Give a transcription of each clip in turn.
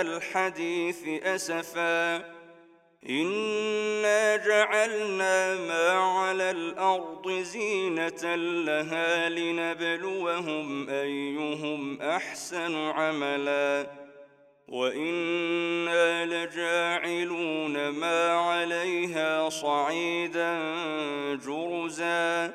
الحديث أسفا. إنا جعلنا ما على الأرض زينة لها لنبلوهم أيهم أحسن عملاً. وإنا لجاعلون ما عليها صعيدا جرزا.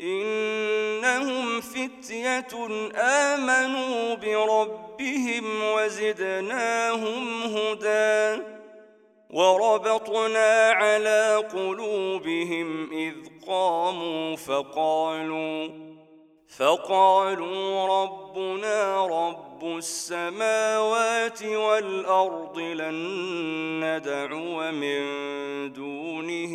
إنهم فتية آمنوا بربهم وزدناهم هدى وربطنا على قلوبهم إذ قاموا فقالوا فقالوا ربنا رب السماوات والأرض لن ندعو من دونه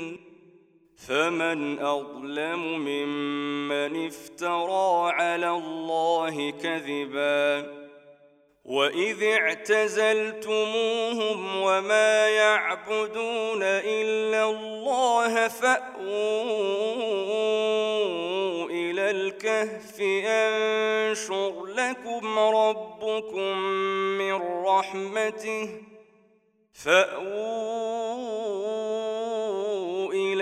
فمن أظلم ممن افترى على الله كذباً وإذ اعتزلتموهم وما يعبدون إلا الله فأووا إلى الكهف ينشر لكم ربكم من رحمته فأووا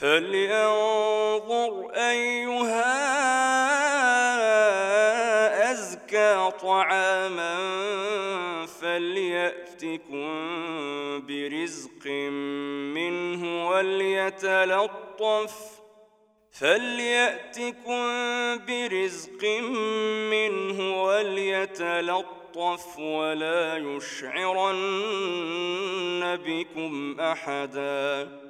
فلينظر أيها أزكى طعاما فليأتكم برزق منه وليتلطف فليأتكم برزق منه وليتلطف ولا يشعرن بكم أحدا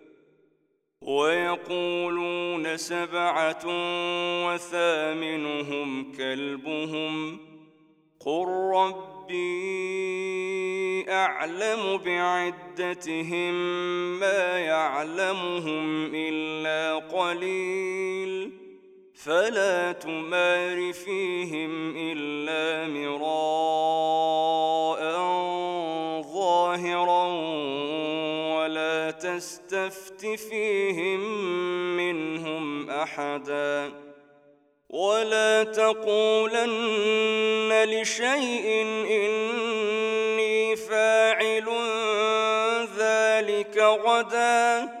ويقولون سبعة وثامنهم كلبهم قل ربي أعلم بعدتهم ما يعلمهم إلا قليل فلا تمار فيهم إلا مراء تستفت فيهم منهم أحدا ولا تقولن لشيء إني فاعل ذلك غدا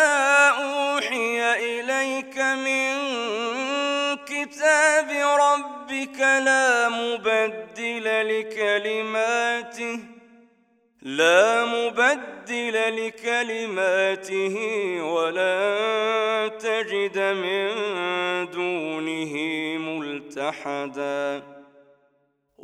لا مبدل لكلماته لا مبدل لكلماته ولا تجد من دونه ملتحدا.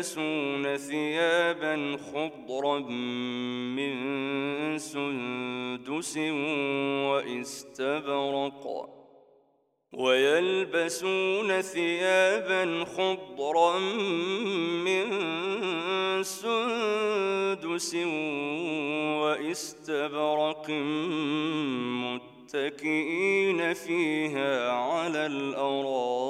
ويلبسون ثيابا خضرا من سندس واستبرق. ويلبسون ثيابا خضرا من سندس واستبرق. مت متكئين فيها على الأرائك.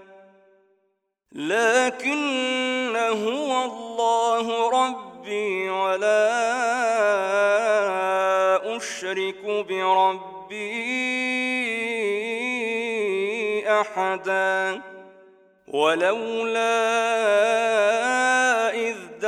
لكن هو الله ربي ولا أشرك بربي أحدا. ولولا إذ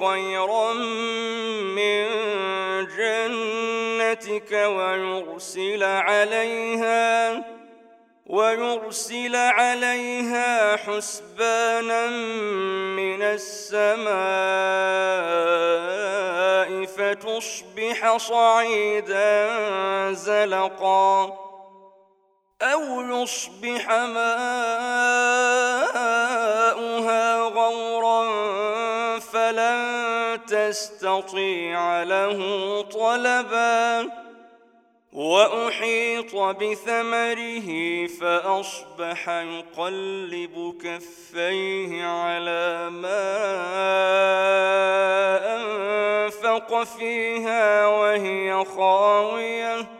خيرا من جنتك ويرسل عليها ويرسل عليها حسبانا من السماء فتصبح صعيدا زلقا أو يصبح ماؤها غورا فلن تستطيع له طلبا وأحيط بثمره فأصبح يقلب كفيه على ما أنفق فيها وهي خاوية.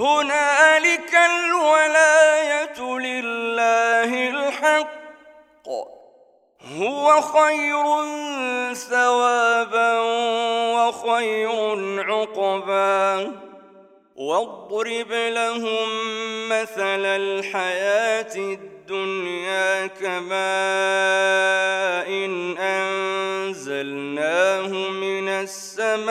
هنالك الولاية لله الحق. هو خير ثوابا وخير عقبا. واضرب لهم مثل الحياة الدنيا كماء أنزلناه من السماء.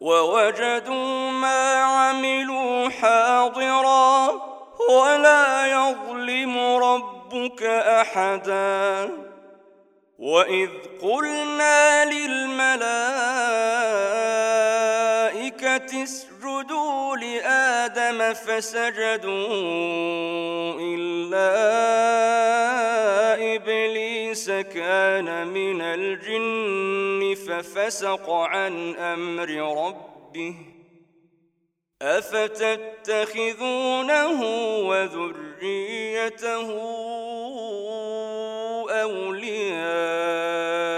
ووجدوا ما عملوا حاضرا ولا يظلم ربك أحدا. وإذ قلنا اسجدوا لآدم فسجدوا إلا إبليس كان من الجن ففسق عن أمر ربه أفتتخذونه وذريته أولياء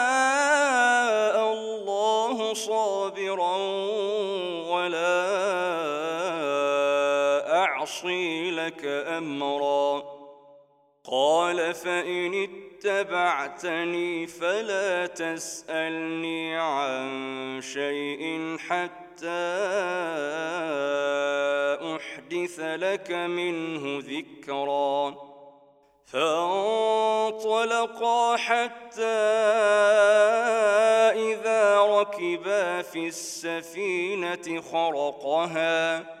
أمرا. قال فإن اتبعتني فلا تسألني عن شيء حتى أحدث لك منه ذكرا. فانطلقا حتى إذا ركبا في السفينة خرقها.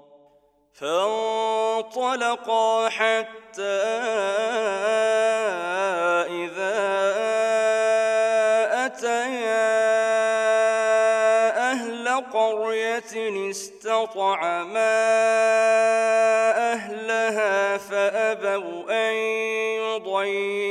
فانطلقا حتى إذا أتيا أهل قرية استطعما أهلها فأبوا أن يضيفوهما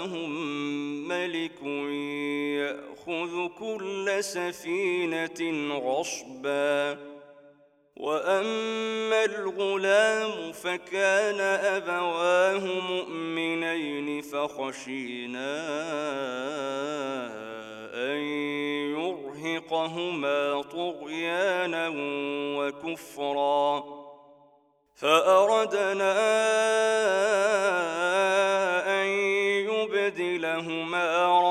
كل سفينة غصبا. وأما الغلام فكان أبواه مؤمنين فخشينا أن يرهقهما طغيانا وكفرا. فأردنا أن يبدلهما ربهما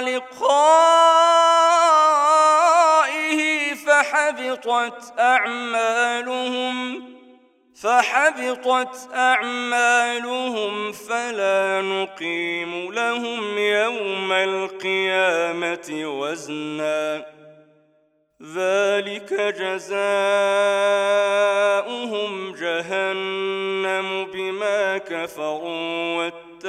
ولقائه فحبطت أعمالهم فحبطت أعمالهم فلا نقيم لهم يوم القيامة وزنا. ذلك جزاؤهم جهنم بما كفروا.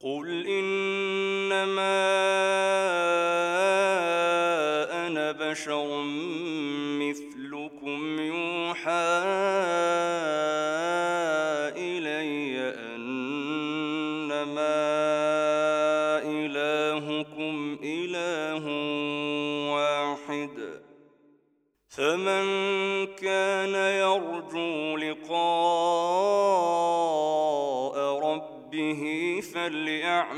قل إنما أنا بشر مثلكم يوحى